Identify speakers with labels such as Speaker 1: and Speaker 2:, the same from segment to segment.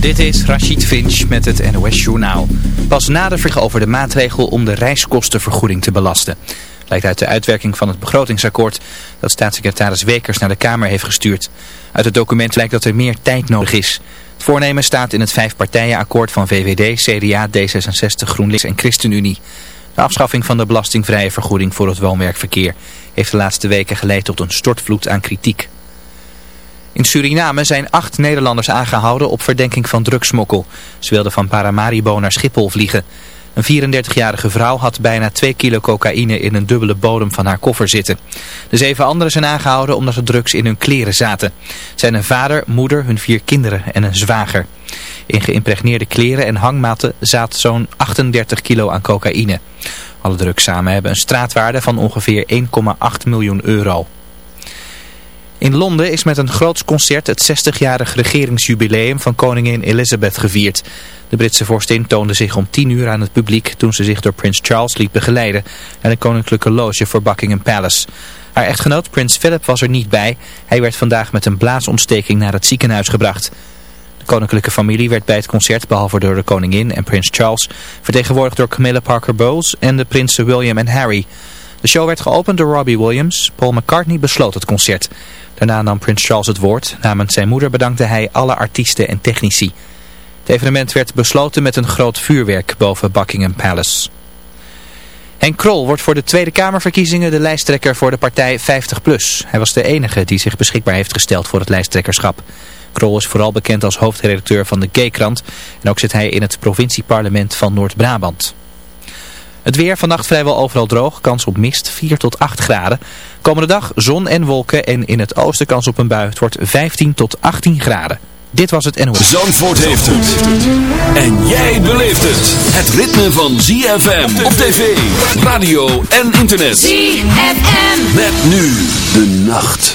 Speaker 1: Dit is Rachid Finch met het NOS Journaal. Pas na de over de maatregel om de reiskostenvergoeding te belasten. Lijkt uit de uitwerking van het begrotingsakkoord dat staatssecretaris Wekers naar de Kamer heeft gestuurd. Uit het document lijkt dat er meer tijd nodig is. Het voornemen staat in het vijfpartijenakkoord van VVD, CDA, D66, GroenLinks en ChristenUnie. De afschaffing van de belastingvrije vergoeding voor het woonwerkverkeer heeft de laatste weken geleid tot een stortvloed aan kritiek. In Suriname zijn acht Nederlanders aangehouden op verdenking van drugsmokkel. Ze wilden van Paramaribo naar Schiphol vliegen. Een 34-jarige vrouw had bijna 2 kilo cocaïne in een dubbele bodem van haar koffer zitten. De zeven anderen zijn aangehouden omdat er drugs in hun kleren zaten. Zijn een vader, moeder, hun vier kinderen en een zwager. In geïmpregneerde kleren en hangmatten zat zo'n 38 kilo aan cocaïne. Alle drugs samen hebben een straatwaarde van ongeveer 1,8 miljoen euro. In Londen is met een groot concert het 60-jarig regeringsjubileum van koningin Elizabeth gevierd. De Britse vorstin toonde zich om 10 uur aan het publiek toen ze zich door prins Charles liet begeleiden naar de koninklijke loge voor Buckingham Palace. Haar echtgenoot prins Philip was er niet bij. Hij werd vandaag met een blaasontsteking naar het ziekenhuis gebracht. De koninklijke familie werd bij het concert, behalve door de koningin en prins Charles, vertegenwoordigd door Camilla Parker Bowles en de prinsen William en Harry. De show werd geopend door Robbie Williams. Paul McCartney besloot het concert. Daarna nam prins Charles het woord. Namens zijn moeder bedankte hij alle artiesten en technici. Het evenement werd besloten met een groot vuurwerk boven Buckingham Palace. Henk Krol wordt voor de Tweede Kamerverkiezingen de lijsttrekker voor de partij 50PLUS. Hij was de enige die zich beschikbaar heeft gesteld voor het lijsttrekkerschap. Krol is vooral bekend als hoofdredacteur van de G-krant en ook zit hij in het provincieparlement van Noord-Brabant. Het weer vannacht vrijwel overal droog, kans op mist 4 tot 8 graden. Komende dag zon en wolken en in het oosten kans op een bui. Het wordt 15 tot 18 graden. Dit was het NOS.
Speaker 2: Zandvoort heeft het. En jij beleeft het. Het ritme van ZFM op tv, radio en internet.
Speaker 3: ZFM.
Speaker 2: Met nu de nacht.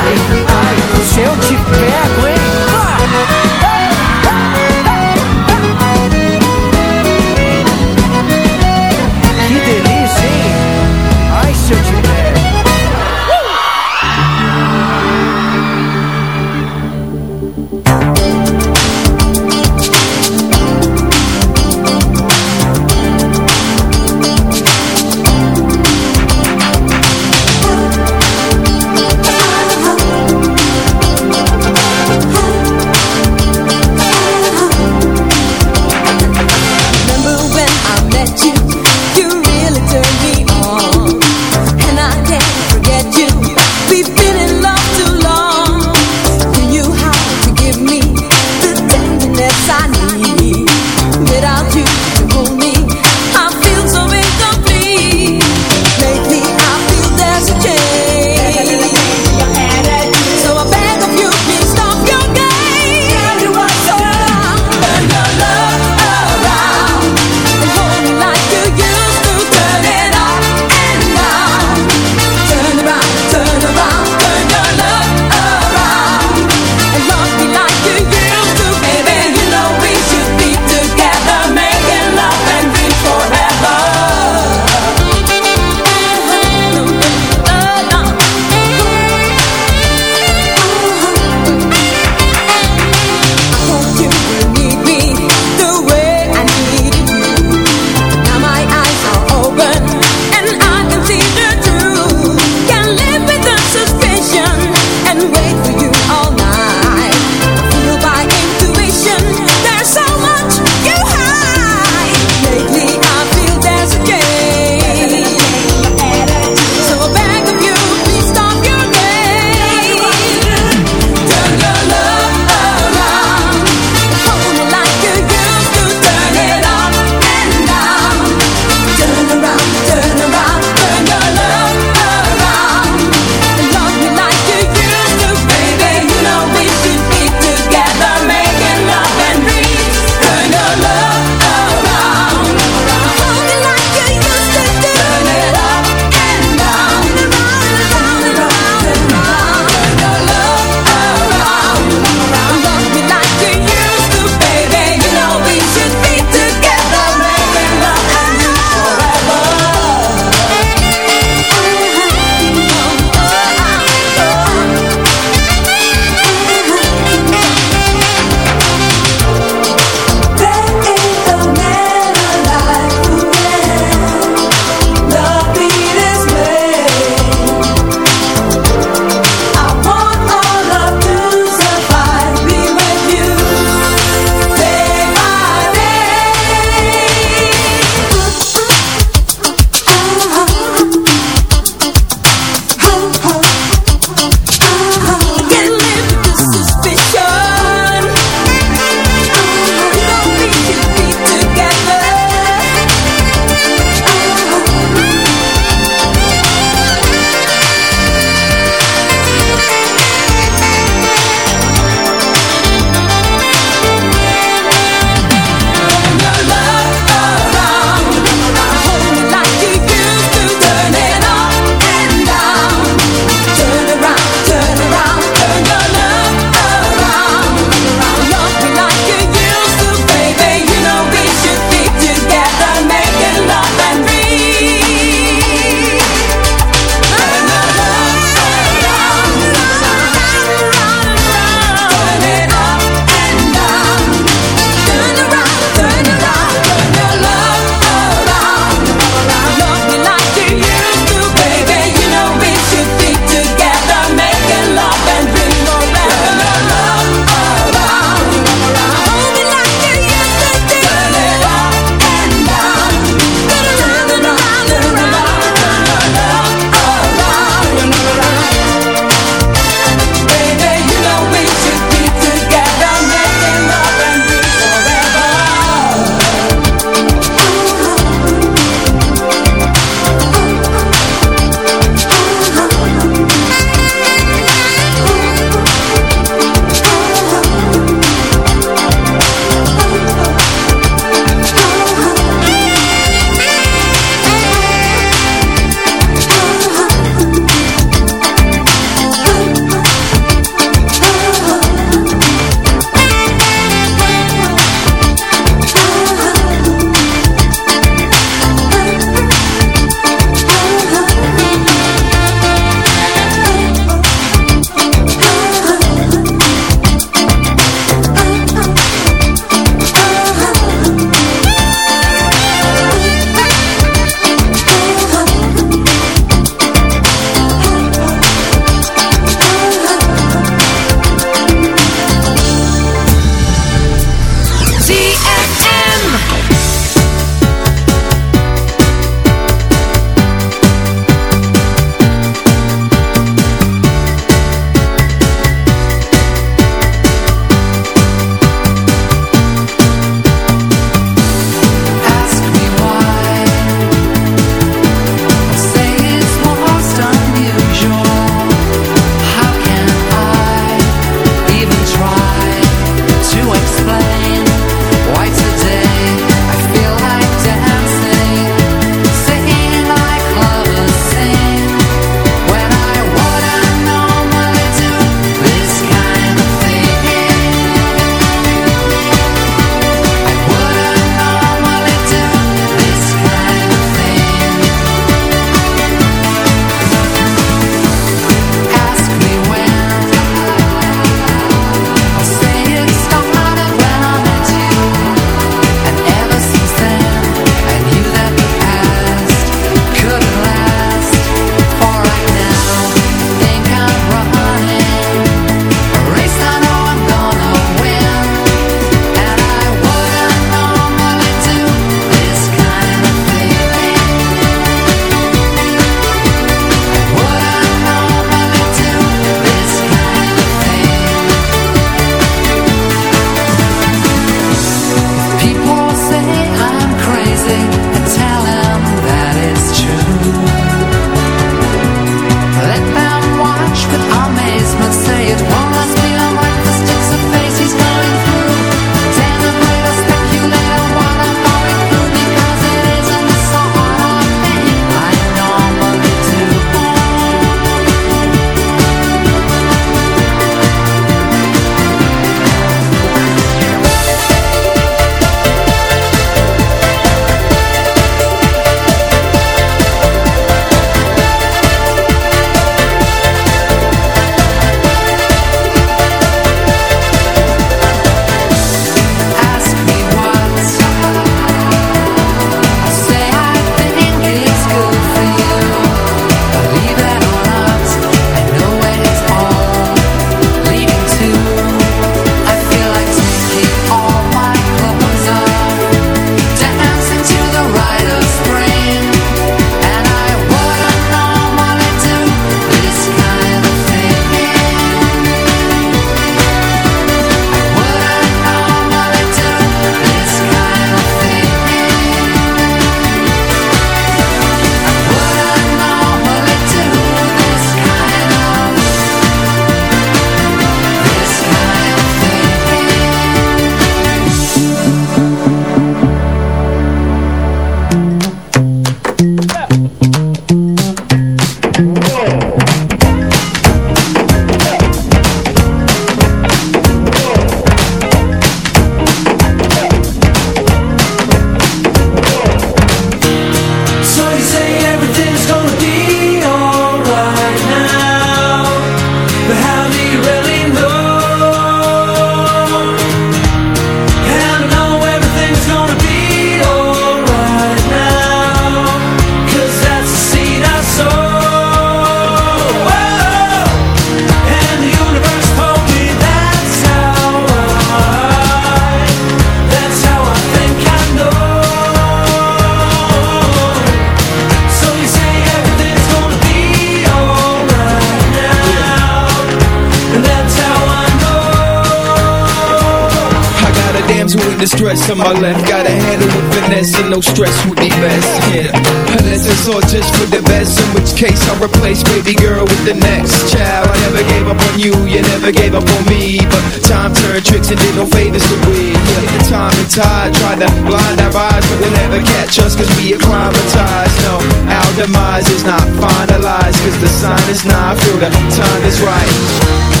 Speaker 4: demise is not finalized Cause the sign is not, I feel the time is right.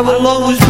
Speaker 5: I
Speaker 4: will always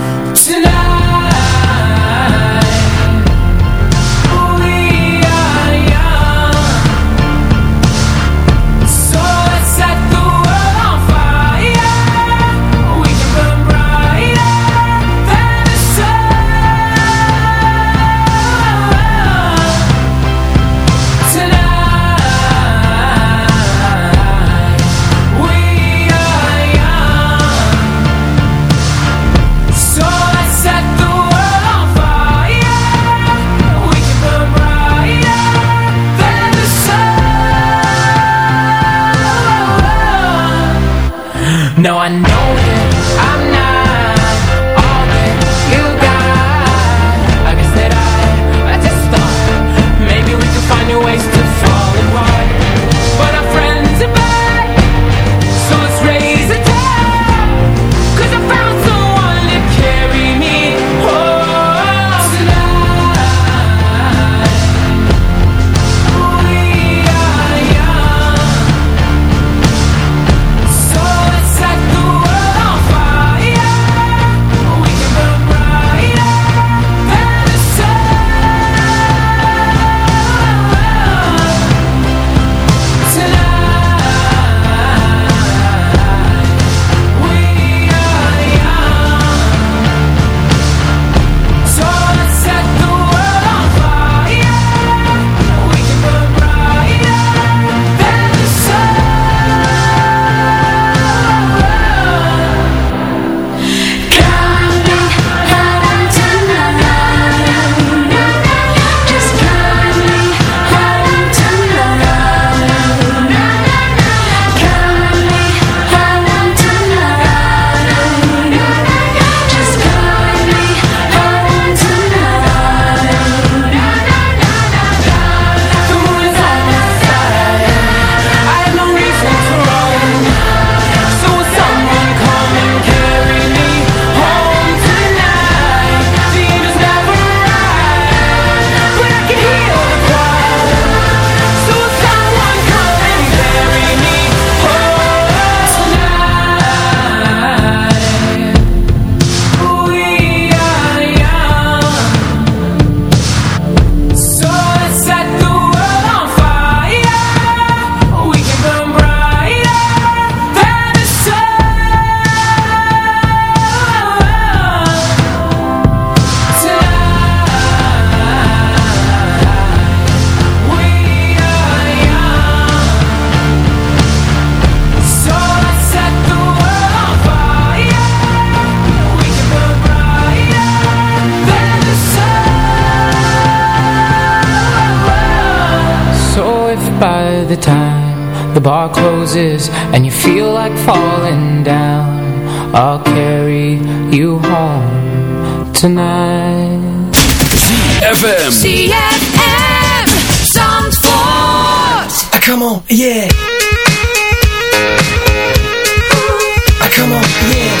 Speaker 6: by the time the bar closes and you feel like falling down I'll carry you home tonight.
Speaker 7: ZFM
Speaker 8: ZFM Zandvoort.
Speaker 9: Ah, come on, yeah. Ah, come on, yeah.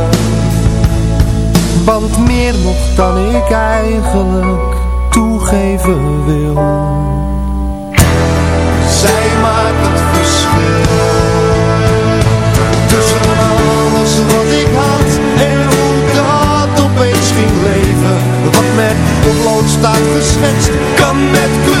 Speaker 10: Want meer nog dan ik eigenlijk toegeven wil. Zij maakt het verschil. Tussen alles wat ik had en hoe dat opeens ging leven. Wat met potlood staat geschetst, kan met kleur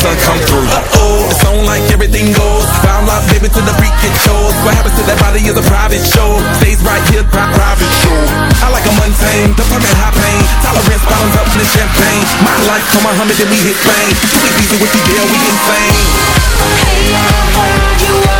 Speaker 11: sun come through. Uh-oh, it's on like everything goes. Bound life, baby, to the freak it shows. What happens to that body is a private show. Stays right here, pri- private show. I like a mundane, the fucking high pain. Tolerance bottoms up in champagne. My life, come on, hum then we hit fame. Too easy with the deal, we insane.
Speaker 6: Hey, I heard you